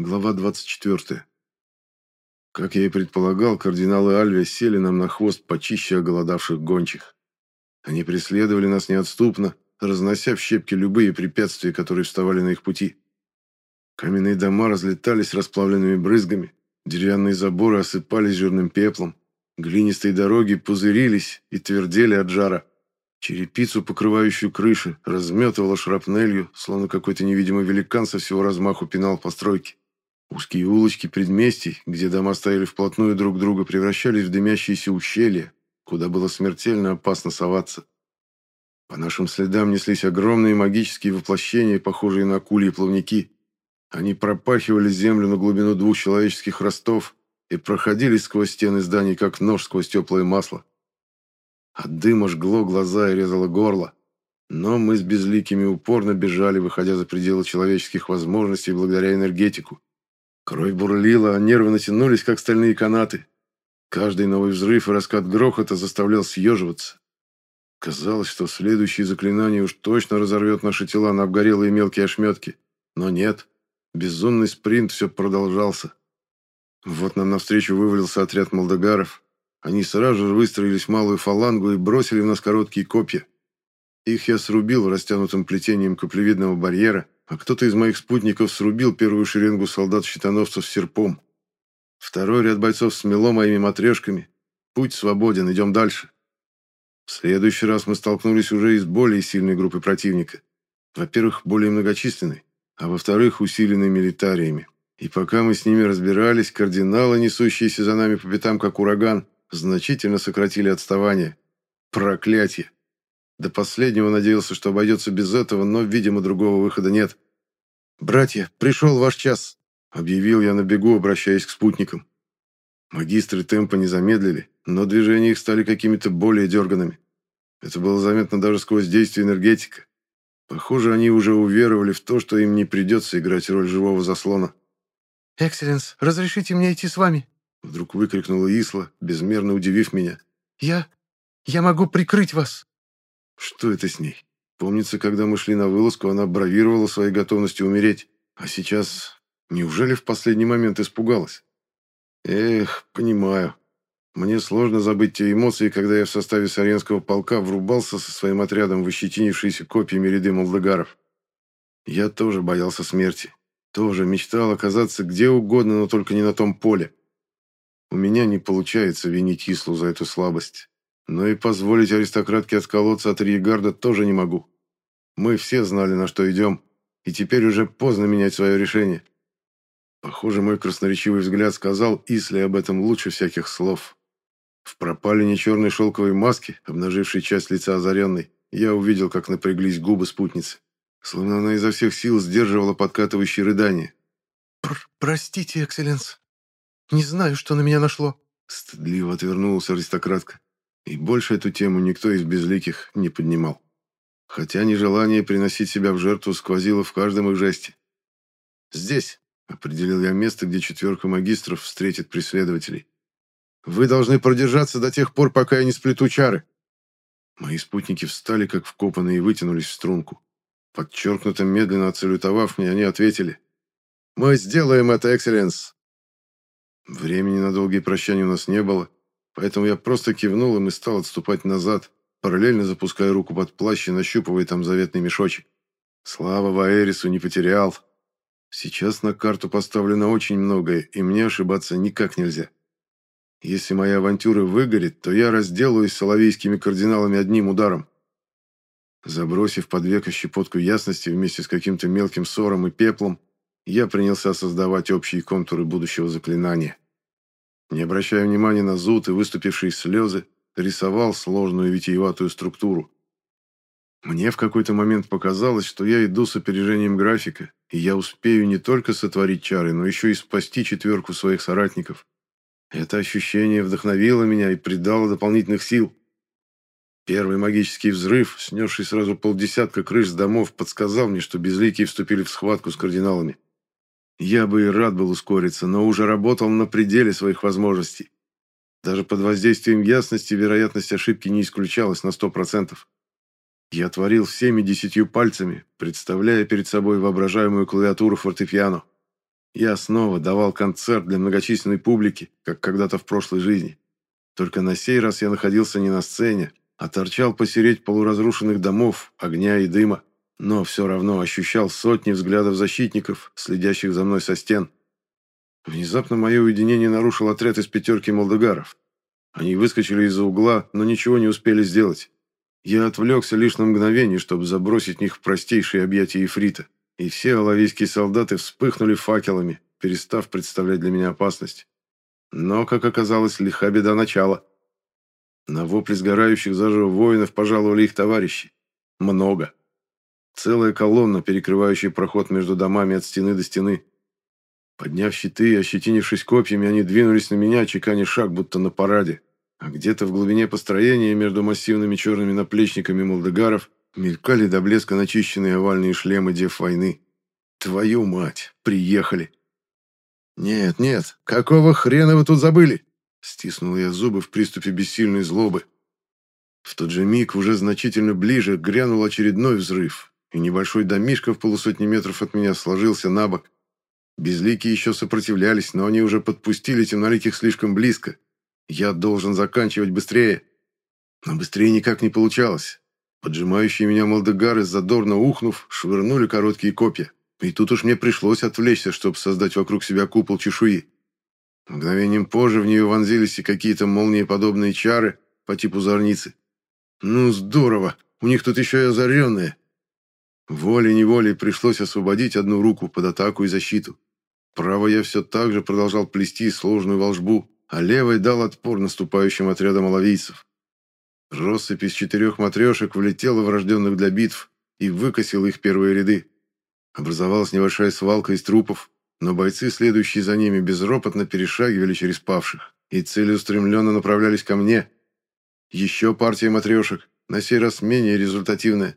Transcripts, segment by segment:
Глава 24. Как я и предполагал, кардиналы Альвия сели нам на хвост почище оголодавших гончих. Они преследовали нас неотступно, разнося в щепки любые препятствия, которые вставали на их пути. Каменные дома разлетались расплавленными брызгами, деревянные заборы осыпались жирным пеплом, глинистые дороги пузырились и твердели от жара. Черепицу, покрывающую крыши, разметывала шрапнелью, словно какой-то невидимый великан со всего размаху пинал постройки. Узкие улочки предместий, где дома стояли вплотную друг к другу, превращались в дымящиеся ущелья, куда было смертельно опасно соваться. По нашим следам неслись огромные магические воплощения, похожие на акульи плавники. Они пропахивали землю на глубину двух человеческих ростов и проходили сквозь стены зданий, как нож сквозь теплое масло. От дыма жгло глаза и резало горло. Но мы с безликими упорно бежали, выходя за пределы человеческих возможностей благодаря энергетику. Кровь бурлила, а нервы натянулись, как стальные канаты. Каждый новый взрыв и раскат грохота заставлял съеживаться. Казалось, что следующее заклинание уж точно разорвет наши тела на обгорелые мелкие ошметки. Но нет. Безумный спринт все продолжался. Вот нам навстречу вывалился отряд молдогаров. Они сразу же выстроились в малую фалангу и бросили в нас короткие копья. Их я срубил растянутым плетением каплевидного барьера, а кто-то из моих спутников срубил первую шеренгу солдат-щитоносцев серпом. Второй ряд бойцов смело моими матрешками. Путь свободен, идем дальше. В следующий раз мы столкнулись уже и с более сильной группой противника. Во-первых, более многочисленной, а во-вторых, усиленной милитариями. И пока мы с ними разбирались, кардиналы, несущиеся за нами по пятам, как ураган, значительно сократили отставание. Проклятие! До последнего надеялся, что обойдется без этого, но, видимо, другого выхода нет. «Братья, пришел ваш час!» — объявил я на бегу, обращаясь к спутникам. Магистры темпа не замедлили, но движения их стали какими-то более дерганными. Это было заметно даже сквозь действие энергетика. Похоже, они уже уверовали в то, что им не придется играть роль живого заслона. «Экселленс, разрешите мне идти с вами?» Вдруг выкрикнула Исла, безмерно удивив меня. «Я... я могу прикрыть вас!» Что это с ней? Помнится, когда мы шли на вылазку, она бравировала своей готовностью умереть. А сейчас... Неужели в последний момент испугалась? Эх, понимаю. Мне сложно забыть те эмоции, когда я в составе Саренского полка врубался со своим отрядом в ощетинившиеся копьями ряды молдогаров. Я тоже боялся смерти. Тоже мечтал оказаться где угодно, но только не на том поле. У меня не получается винить Кислу за эту слабость. Но и позволить аристократке отколоться от Риегарда тоже не могу. Мы все знали, на что идем, и теперь уже поздно менять свое решение. Похоже, мой красноречивый взгляд сказал Исле об этом лучше всяких слов. В пропалине черной шелковой маски, обнажившей часть лица озаренной, я увидел, как напряглись губы спутницы. Словно она изо всех сил сдерживала подкатывающие рыдания. Пр «Простите, экселленс. Не знаю, что на меня нашло». Стыдливо отвернулась аристократка. И больше эту тему никто из безликих не поднимал. Хотя нежелание приносить себя в жертву сквозило в каждом их жесте. «Здесь», — определил я место, где четверка магистров встретит преследователей. «Вы должны продержаться до тех пор, пока я не сплету чары». Мои спутники встали, как вкопанные, и вытянулись в струнку. Подчеркнуто медленно отсалютовав мне, они ответили. «Мы сделаем это, экселленс!» Времени на долгие прощания у нас не было, Поэтому я просто кивнул им и стал отступать назад, параллельно запуская руку под плащ и нащупывая там заветный мешочек. Слава Ваэрису не потерял. Сейчас на карту поставлено очень многое, и мне ошибаться никак нельзя. Если моя авантюра выгорит, то я разделаюсь с соловейскими кардиналами одним ударом. Забросив под веко щепотку ясности вместе с каким-то мелким ссором и пеплом, я принялся создавать общие контуры будущего заклинания. Не обращая внимания на зуд и выступившие слезы, рисовал сложную витиеватую структуру. Мне в какой-то момент показалось, что я иду с опережением графика, и я успею не только сотворить чары, но еще и спасти четверку своих соратников. Это ощущение вдохновило меня и придало дополнительных сил. Первый магический взрыв, снесший сразу полдесятка крыш с домов, подсказал мне, что безликие вступили в схватку с кардиналами. Я бы и рад был ускориться, но уже работал на пределе своих возможностей. Даже под воздействием ясности вероятность ошибки не исключалась на сто процентов. Я творил всеми десятью пальцами, представляя перед собой воображаемую клавиатуру фортепиано. Я снова давал концерт для многочисленной публики, как когда-то в прошлой жизни. Только на сей раз я находился не на сцене, а торчал посереть полуразрушенных домов, огня и дыма, но все равно ощущал сотни взглядов защитников, следящих за мной со стен. Внезапно мое уединение нарушил отряд из пятерки молдогаров. Они выскочили из-за угла, но ничего не успели сделать. Я отвлекся лишь на мгновение, чтобы забросить них в простейшие объятия Ефрита, и все алавийские солдаты вспыхнули факелами, перестав представлять для меня опасность. Но, как оказалось, лиха беда начала. На вопли сгорающих заживо воинов пожаловали их товарищи. Много. Целая колонна, перекрывающая проход между домами от стены до стены. Подняв щиты и ощетинившись копьями, они двинулись на меня, чеканя шаг, будто на параде. А где-то в глубине построения, между массивными черными наплечниками молдегаров, мелькали до блеска начищенные овальные шлемы дев войны. Твою мать, приехали! «Нет, нет, какого хрена вы тут забыли?» Стиснул я зубы в приступе бессильной злобы. В тот же миг, уже значительно ближе, грянул очередной взрыв, и небольшой домишко в полусотни метров от меня сложился на бок. Безликие еще сопротивлялись, но они уже подпустили темноликих слишком близко. Я должен заканчивать быстрее. Но быстрее никак не получалось. Поджимающие меня молдегары, задорно ухнув, швырнули короткие копья. И тут уж мне пришлось отвлечься, чтобы создать вокруг себя купол чешуи. Мгновением позже в нее вонзились и какие-то молниеподобные чары по типу зорницы. Ну, здорово! У них тут еще и озаренные. Волей-неволей пришлось освободить одну руку под атаку и защиту. Право я все так же продолжал плести сложную волжбу, а левой дал отпор наступающим отрядам оловийцев. Россыпь из четырех матрешек влетела в рожденных для битв и выкосила их первые ряды. Образовалась небольшая свалка из трупов, но бойцы, следующие за ними, безропотно перешагивали через павших и целеустремленно направлялись ко мне. Еще партия матрешек, на сей раз менее результативная.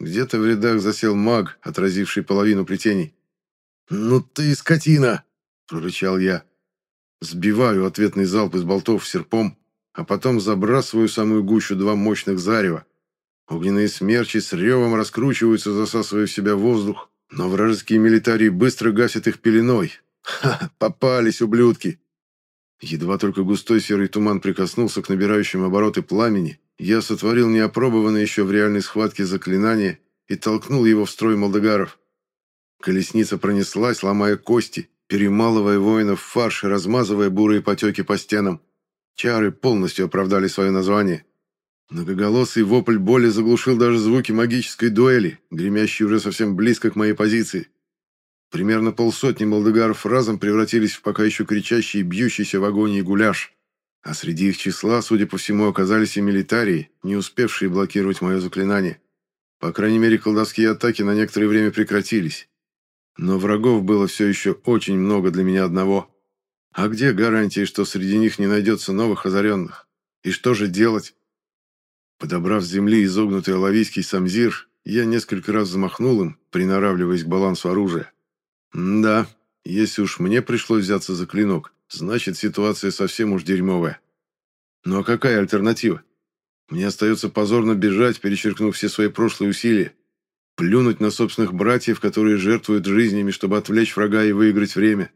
Где-то в рядах засел маг, отразивший половину плетений. «Ну ты скотина!» – прорычал я. Сбиваю ответный залп из болтов серпом, а потом забрасываю самую гущу два мощных зарева. Огненные смерчи с ревом раскручиваются, засасывая в себя воздух, но вражеские милитарии быстро гасят их пеленой. Ха, попались, ублюдки! Едва только густой серый туман прикоснулся к набирающим обороты пламени, я сотворил неопробованное еще в реальной схватке заклинание и толкнул его в строй молдогаров. Колесница пронеслась, ломая кости, перемалывая воинов в фарш и размазывая бурые потеки по стенам. Чары полностью оправдали свое название. Многоголосый вопль боли заглушил даже звуки магической дуэли, гремящие уже совсем близко к моей позиции. Примерно полсотни молдогаров разом превратились в пока еще кричащий и бьющийся в агонии гуляш. А среди их числа, судя по всему, оказались и милитарии, не успевшие блокировать мое заклинание. По крайней мере, колдовские атаки на некоторое время прекратились. Но врагов было все еще очень много для меня одного. А где гарантии, что среди них не найдется новых озаренных? И что же делать? Подобрав с земли изогнутый алавийский самзир, я несколько раз замахнул им, приноравливаясь к балансу оружия. М да, если уж мне пришлось взяться за клинок, значит ситуация совсем уж дерьмовая. Ну а какая альтернатива? Мне остается позорно бежать, перечеркнув все свои прошлые усилия, плюнуть на собственных братьев, которые жертвуют жизнями, чтобы отвлечь врага и выиграть время.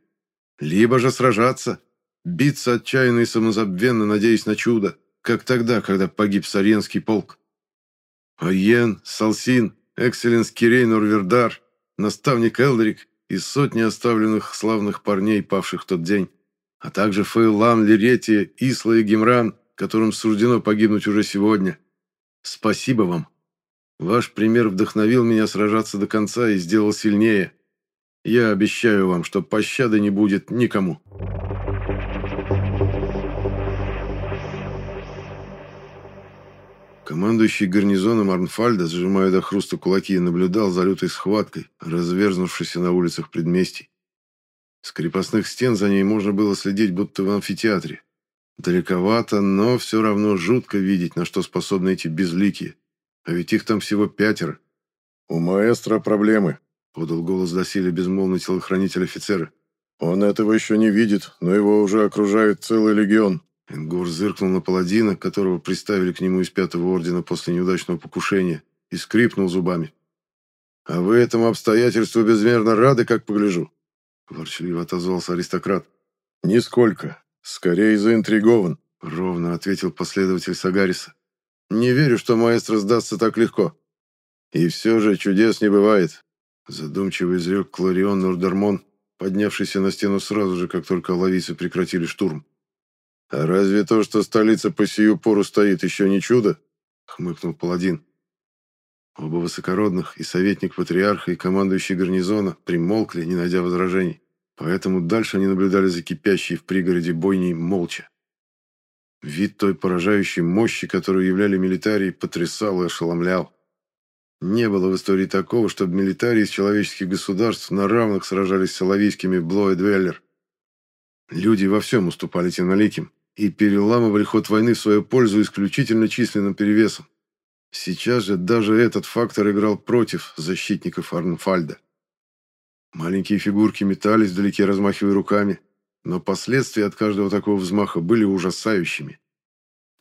Либо же сражаться, биться отчаянно и самозабвенно, надеясь на чудо, как тогда, когда погиб Саренский полк. Айен, Салсин, Экселенс Кирей Норвердар, наставник Элдрик и сотни оставленных славных парней, павших в тот день, а также Фейлан, Леретия, Исла и Гимран, которым суждено погибнуть уже сегодня. Спасибо вам. Ваш пример вдохновил меня сражаться до конца и сделал сильнее. Я обещаю вам, что пощады не будет никому. Командующий гарнизоном Арнфальда, сжимая до хруста кулаки, наблюдал за лютой схваткой, разверзнувшейся на улицах предместий. С крепостных стен за ней можно было следить, будто в амфитеатре. Далековато, но все равно жутко видеть, на что способны эти безликие. А ведь их там всего пятеро. «У маэстро проблемы», — подал голос доселе безмолвный телохранитель офицера. «Он этого еще не видит, но его уже окружает целый легион». Энгор зыркнул на паладина, которого приставили к нему из пятого ордена после неудачного покушения, и скрипнул зубами. «А вы этому обстоятельству безмерно рады, как погляжу. — ворчливо отозвался аристократ. «Нисколько. Скорее заинтригован», — ровно ответил последователь Сагариса. «Не верю, что маэстро сдастся так легко. И все же чудес не бывает», — задумчиво изрек Кларион Нордермон, поднявшийся на стену сразу же, как только ловицы прекратили штурм. «А разве то, что столица по сию пору стоит, еще не чудо?» — хмыкнул паладин. Оба высокородных, и советник патриарха, и командующий гарнизона, примолкли, не найдя возражений. Поэтому дальше они наблюдали за кипящей в пригороде бойней молча. Вид той поражающей мощи, которую являли милитарии, потрясал и ошеломлял. Не было в истории такого, чтобы милитарии из человеческих государств на равных сражались с соловийскими Бло и Двеллер. Люди во всем уступали темноликим и переламывали ход войны в свою пользу исключительно численным перевесом. Сейчас же даже этот фактор играл против защитников Арнфальда. Маленькие фигурки метались вдалеке, размахивая руками, но последствия от каждого такого взмаха были ужасающими.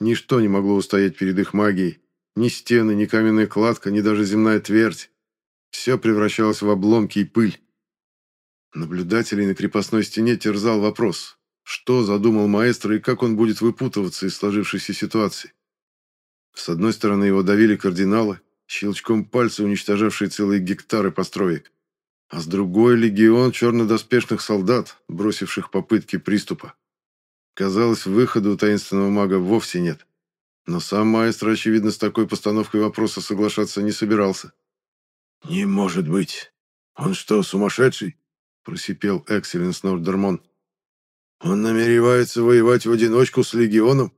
Ничто не могло устоять перед их магией, ни стены, ни каменная кладка, ни даже земная твердь. Все превращалось в обломки и пыль. Наблюдателей на крепостной стене терзал вопрос, что задумал маэстро и как он будет выпутываться из сложившейся ситуации. С одной стороны его давили кардиналы, щелчком пальца уничтожавшие целые гектары построек а с другой легион чернодоспешных солдат, бросивших попытки приступа. Казалось, выхода у таинственного мага вовсе нет. Но сам маэстро, очевидно, с такой постановкой вопроса соглашаться не собирался. «Не может быть! Он что, сумасшедший?» – просипел Экселенс Нордермон. «Он намеревается воевать в одиночку с легионом?»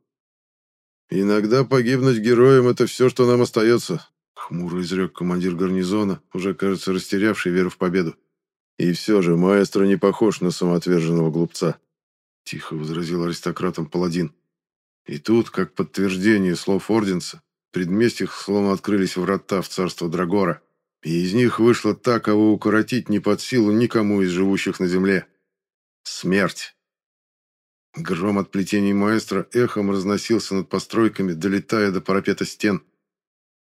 «Иногда погибнуть героем – это все, что нам остается», Хмуро изрек командир гарнизона, уже, кажется, растерявший веру в победу. «И все же маэстро не похож на самоотверженного глупца», — тихо возразил аристократом паладин. И тут, как подтверждение слов Орденца, в предместьях словно открылись врата в царство Драгора, и из них вышло та, кого укоротить не под силу никому из живущих на земле. Смерть. Гром от плетений маэстро эхом разносился над постройками, долетая до парапета стен.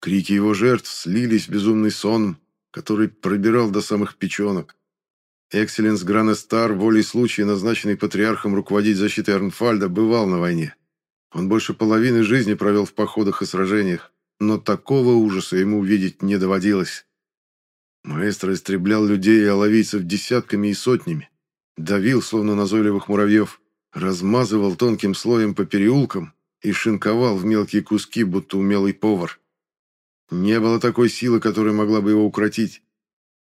Крики его жертв слились в безумный сон, который пробирал до самых печенок. Экселленс Гранестар, волей случая, назначенный патриархом руководить защитой Арнфальда, бывал на войне. Он больше половины жизни провел в походах и сражениях, но такого ужаса ему увидеть не доводилось. Маэстро истреблял людей и оловийцев десятками и сотнями, давил, словно назойливых муравьев, размазывал тонким слоем по переулкам и шинковал в мелкие куски, будто умелый повар. Не было такой силы, которая могла бы его укротить.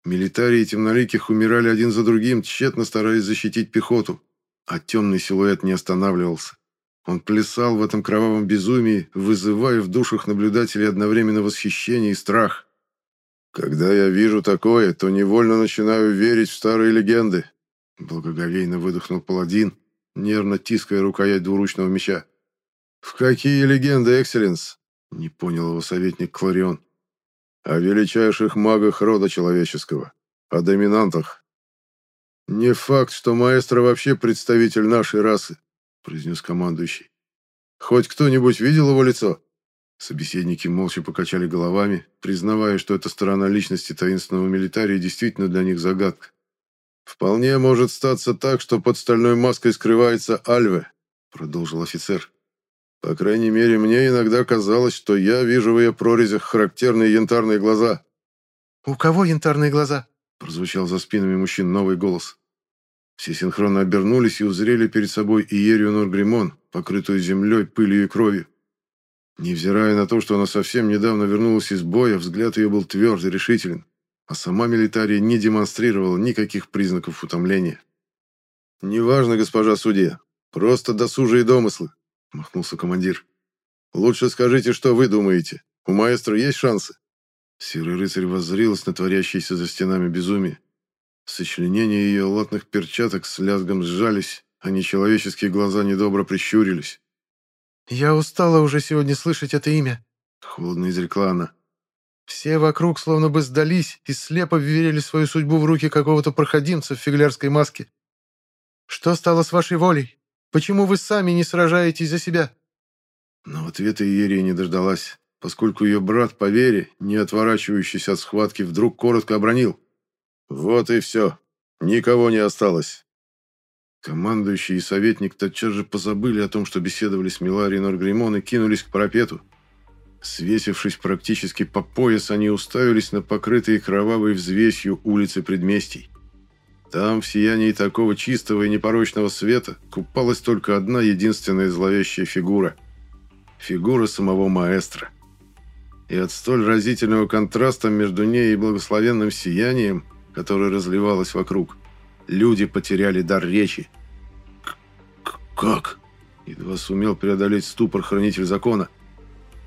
Милитарии темноликих умирали один за другим, тщетно стараясь защитить пехоту, а темный силуэт не останавливался. Он плясал в этом кровавом безумии, вызывая в душах наблюдателей одновременно восхищение и страх. «Когда я вижу такое, то невольно начинаю верить в старые легенды», благоговейно выдохнул паладин, нервно тиская рукоять двуручного меча. «В какие легенды, Экселленс? Не понял его советник Кларион. О величайших магах рода человеческого. О доминантах. Не факт, что маэстро вообще представитель нашей расы, произнес командующий. Хоть кто-нибудь видел его лицо? Собеседники молча покачали головами, признавая, что эта сторона личности таинственного милитария действительно для них загадка. «Вполне может статься так, что под стальной маской скрывается Альве», — продолжил офицер. По крайней мере, мне иногда казалось, что я вижу в ее прорезях характерные янтарные глаза. «У кого янтарные глаза?» – прозвучал за спинами мужчин новый голос. Все синхронно обернулись и узрели перед собой Иерию Норгримон, покрытую землей, пылью и кровью. Невзирая на то, что она совсем недавно вернулась из боя, взгляд ее был тверд и решителен, а сама милитария не демонстрировала никаких признаков утомления. «Неважно, госпожа судья, просто досужие домыслы», — махнулся командир. «Лучше скажите, что вы думаете. У маэстро есть шансы?» Серый рыцарь воззрилась на творящееся за стенами безумие. Сочленения ее латных перчаток с лязгом сжались, а нечеловеческие глаза недобро прищурились. «Я устала уже сегодня слышать это имя», — холодно изрекла она. «Все вокруг словно бы сдались и слепо верили свою судьбу в руки какого-то проходимца в фиглярской маске. Что стало с вашей волей? Почему вы сами не сражаетесь за себя?» Но ответа Иерия не дождалась, поскольку ее брат по вере, не отворачивающийся от схватки, вдруг коротко обронил. «Вот и все. Никого не осталось». Командующий и советник тотчас же позабыли о том, что беседовали с Миларией Норгримон и кинулись к парапету. Свесившись практически по пояс, они уставились на покрытые кровавой взвесью улицы предместий. Там, в сиянии такого чистого и непорочного света, купалась только одна единственная зловещая фигура. Фигура самого маэстро. И от столь разительного контраста между ней и благословенным сиянием, которое разливалось вокруг, люди потеряли дар речи. «Как?» — едва сумел преодолеть ступор хранитель закона.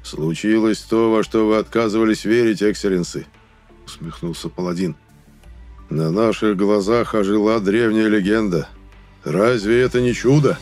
«Случилось то, во что вы отказывались верить, экселленсы», — усмехнулся паладин. «На наших глазах ожила древняя легенда. Разве это не чудо?»